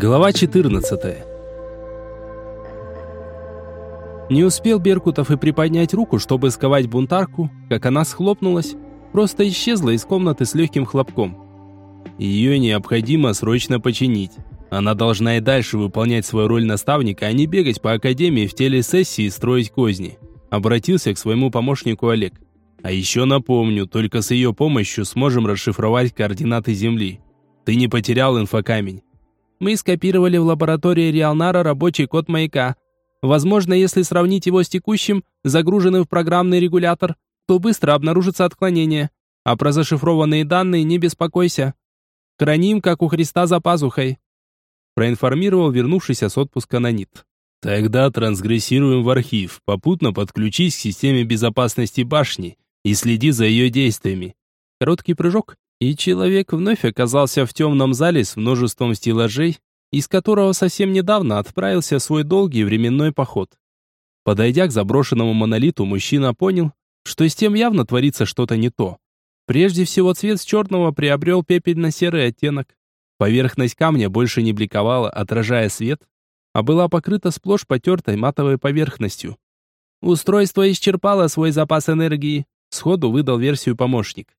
Глава 14. Не успел Беркутов и приподнять руку, чтобы сковать бунтарку, как она схлопнулась, просто исчезла из комнаты с легким хлопком. Ее необходимо срочно починить. Она должна и дальше выполнять свою роль наставника, а не бегать по академии в телесессии и строить козни. Обратился к своему помощнику Олег. А еще напомню, только с ее помощью сможем расшифровать координаты Земли. Ты не потерял инфокамень. Мы скопировали в лаборатории Риалнара рабочий код маяка. Возможно, если сравнить его с текущим, загруженным в программный регулятор, то быстро обнаружится отклонение. А про зашифрованные данные не беспокойся. Храним, как у Христа за пазухой. Проинформировал вернувшийся с отпуска Нанит. Тогда трансгрессируем в архив, попутно подключись к системе безопасности башни и следи за ее действиями. Короткий прыжок, и человек вновь оказался в темном зале с множеством стеллажей, из которого совсем недавно отправился в свой долгий временной поход. Подойдя к заброшенному монолиту, мужчина понял, что с тем явно творится что-то не то. Прежде всего цвет с черного приобрел пепельно-серый оттенок. Поверхность камня больше не бликовала, отражая свет, а была покрыта сплошь потертой матовой поверхностью. Устройство исчерпало свой запас энергии, сходу выдал версию помощник.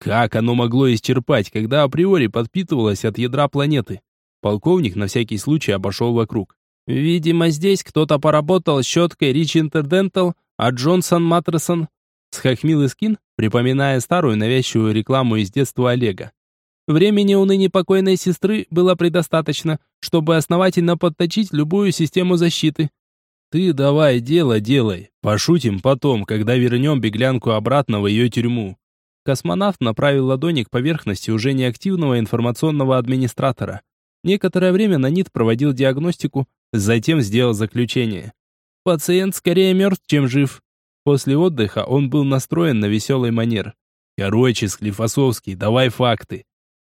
Как оно могло исчерпать, когда априори подпитывалось от ядра планеты? Полковник на всякий случай обошел вокруг. Видимо, здесь кто-то поработал щеткой Рич Интердентал, а Джонсон Маттерсон схохмил Искин, припоминая старую навязчивую рекламу из детства Олега. Времени у ныне покойной сестры было предостаточно, чтобы основательно подточить любую систему защиты. Ты давай дело делай, пошутим потом, когда вернем беглянку обратно в ее тюрьму. Космонавт направил ладони к поверхности уже неактивного информационного администратора. Некоторое время Нанит проводил диагностику, затем сделал заключение. Пациент скорее мертв, чем жив. После отдыха он был настроен на веселый манер. Короче, Склифосовский, давай факты.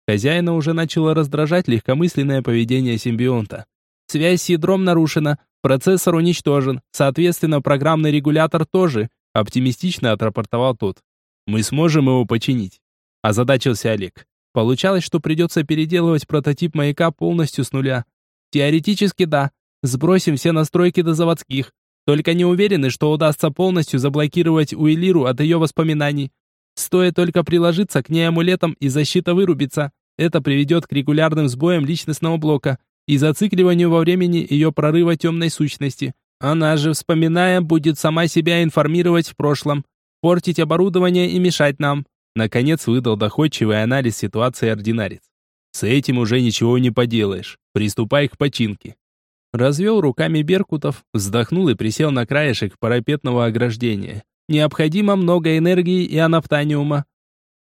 Хозяина уже начало раздражать легкомысленное поведение симбионта. Связь с ядром нарушена, процессор уничтожен, соответственно, программный регулятор тоже, оптимистично отрапортовал тот. Мы сможем его починить. Озадачился Олег. Получалось, что придется переделывать прототип маяка полностью с нуля. Теоретически да. Сбросим все настройки до заводских. Только не уверены, что удастся полностью заблокировать Уилиру от ее воспоминаний. Стоит только приложиться к ней амулетом, и защита вырубится. Это приведет к регулярным сбоям личностного блока и зацикливанию во времени ее прорыва темной сущности. Она же, вспоминая, будет сама себя информировать в прошлом портить оборудование и мешать нам. Наконец выдал доходчивый анализ ситуации ординарец. С этим уже ничего не поделаешь. Приступай к починке. Развел руками Беркутов, вздохнул и присел на краешек парапетного ограждения. Необходимо много энергии и анаптаниума.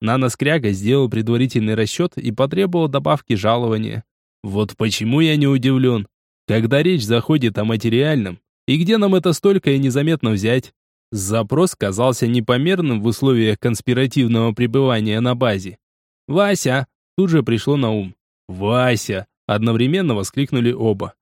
Наноскряга сделал предварительный расчет и потребовал добавки жалования. Вот почему я не удивлен. Когда речь заходит о материальном, и где нам это столько и незаметно взять? Запрос казался непомерным в условиях конспиративного пребывания на базе. «Вася!» тут же пришло на ум. «Вася!» одновременно воскликнули оба.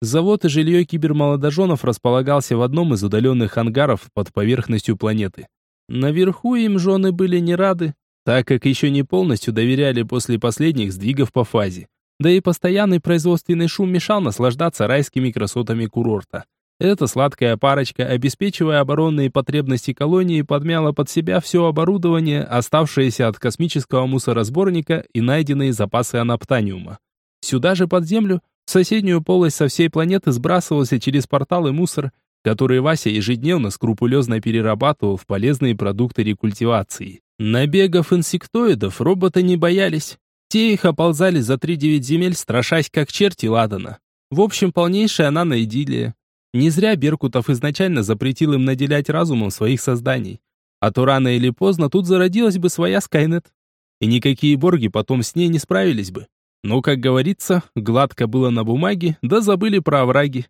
Завод и жилье кибермолодоженов располагался в одном из удаленных ангаров под поверхностью планеты. Наверху им жены были не рады, так как еще не полностью доверяли после последних сдвигов по фазе. Да и постоянный производственный шум мешал наслаждаться райскими красотами курорта. Эта сладкая парочка, обеспечивая оборонные потребности колонии, подмяла под себя все оборудование, оставшееся от космического мусоросборника и найденные запасы анаптаниума. Сюда же под землю, в соседнюю полость со всей планеты сбрасывался через порталы мусор, который Вася ежедневно скрупулезно перерабатывал в полезные продукты рекультивации. Набегов инсектоидов роботы не боялись. Те их оползали за три-девять земель, страшась как черти ладана. В общем, полнейшая наноидиллия. Не зря Беркутов изначально запретил им наделять разумом своих созданий. А то рано или поздно тут зародилась бы своя Скайнет. И никакие борги потом с ней не справились бы. Но, как говорится, гладко было на бумаге, да забыли про овраги.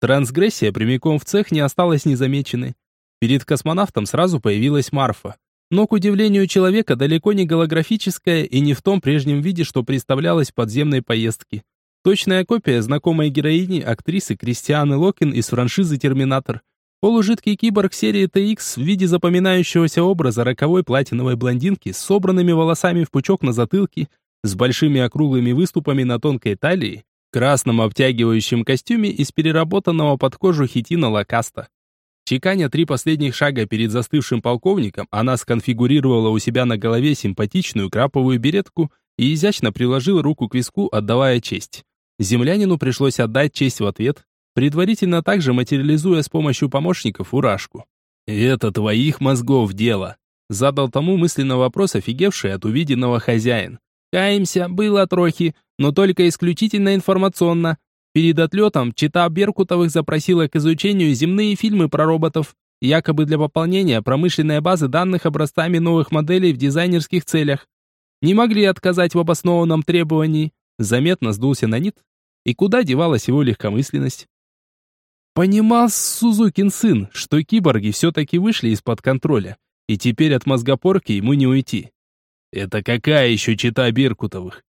Трансгрессия прямиком в цех не осталась незамеченной. Перед космонавтом сразу появилась Марфа. Но, к удивлению человека, далеко не голографическая и не в том прежнем виде, что представлялось в подземной поездке. Точная копия знакомой героини, актрисы Кристианы Локин из франшизы «Терминатор». Полужидкий киборг серии TX в виде запоминающегося образа роковой платиновой блондинки с собранными волосами в пучок на затылке, с большими округлыми выступами на тонкой талии красном обтягивающем костюме из переработанного под кожу хитина лакаста. Чеканя три последних шага перед застывшим полковником, она сконфигурировала у себя на голове симпатичную краповую беретку и изящно приложила руку к виску, отдавая честь. Землянину пришлось отдать честь в ответ, предварительно также материализуя с помощью помощников фуражку. «Это твоих мозгов дело», — задал тому мысленно вопрос, офигевший от увиденного хозяин. «Каемся, было трохи, но только исключительно информационно. Перед отлетом чита Беркутовых запросила к изучению земные фильмы про роботов, якобы для пополнения промышленной базы данных образцами новых моделей в дизайнерских целях. Не могли отказать в обоснованном требовании. Заметно сдулся на нит. И куда девалась его легкомысленность? Понимал Сузукин сын, что киборги все-таки вышли из-под контроля, и теперь от мозгопорки ему не уйти. «Это какая еще чита Беркутовых?»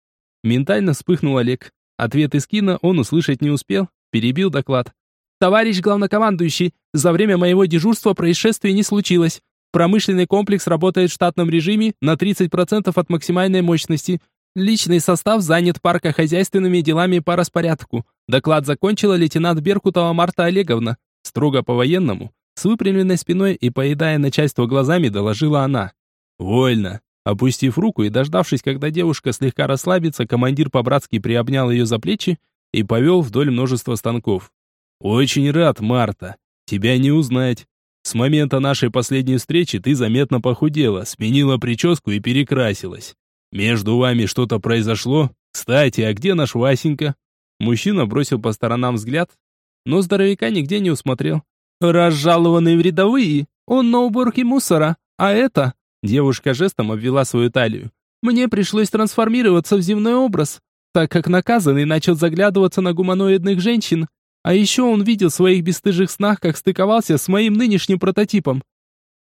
Ментально вспыхнул Олег. Ответ из кино он услышать не успел, перебил доклад. «Товарищ главнокомандующий, за время моего дежурства происшествий не случилось. Промышленный комплекс работает в штатном режиме на 30% от максимальной мощности. Личный состав занят паркохозяйственными делами по распорядку. Доклад закончила лейтенант Беркутова Марта Олеговна. Строго по-военному, с выпрямленной спиной и поедая начальство глазами, доложила она. «Вольно. Опустив руку и дождавшись, когда девушка слегка расслабится, командир по-братски приобнял ее за плечи и повел вдоль множества станков. «Очень рад, Марта. Тебя не узнать. С момента нашей последней встречи ты заметно похудела, сменила прическу и перекрасилась. Между вами что-то произошло? Кстати, а где наш Васенька?» Мужчина бросил по сторонам взгляд, но здоровяка нигде не усмотрел. «Разжалованные в рядовые! Он на уборке мусора, а это...» Девушка жестом обвела свою талию. «Мне пришлось трансформироваться в земной образ, так как наказанный начал заглядываться на гуманоидных женщин, а еще он видел в своих бесстыжих снах, как стыковался с моим нынешним прототипом».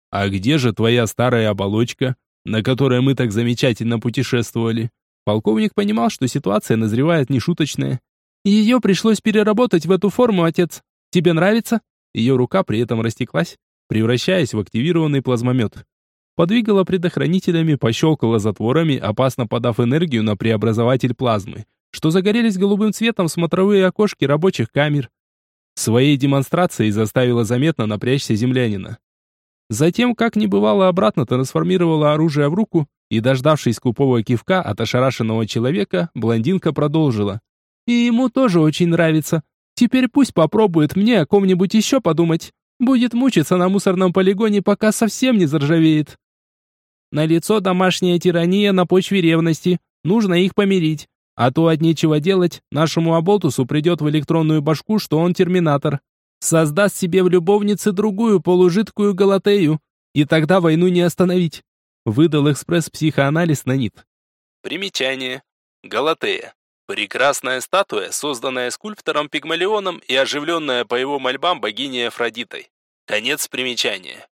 «А где же твоя старая оболочка, на которой мы так замечательно путешествовали?» Полковник понимал, что ситуация назревает нешуточная. «Ее пришлось переработать в эту форму, отец. Тебе нравится?» Ее рука при этом растеклась, превращаясь в активированный плазмомет подвигала предохранителями, пощелкала затворами, опасно подав энергию на преобразователь плазмы, что загорелись голубым цветом смотровые окошки рабочих камер. Своей демонстрацией заставила заметно напрячься землянина. Затем, как не бывало, обратно трансформировала оружие в руку и, дождавшись скупого кивка от ошарашенного человека, блондинка продолжила. «И ему тоже очень нравится. Теперь пусть попробует мне о ком-нибудь еще подумать. Будет мучиться на мусорном полигоне, пока совсем не заржавеет». На лицо домашняя тирания на почве ревности. Нужно их помирить. А то от нечего делать, нашему оболтусу придет в электронную башку, что он терминатор. Создаст себе в любовнице другую полужидкую Галатею. И тогда войну не остановить. Выдал экспресс-психоанализ на НИТ. Примечание. Галатея. Прекрасная статуя, созданная скульптором Пигмалионом и оживленная по его мольбам богиней Афродитой. Конец примечания.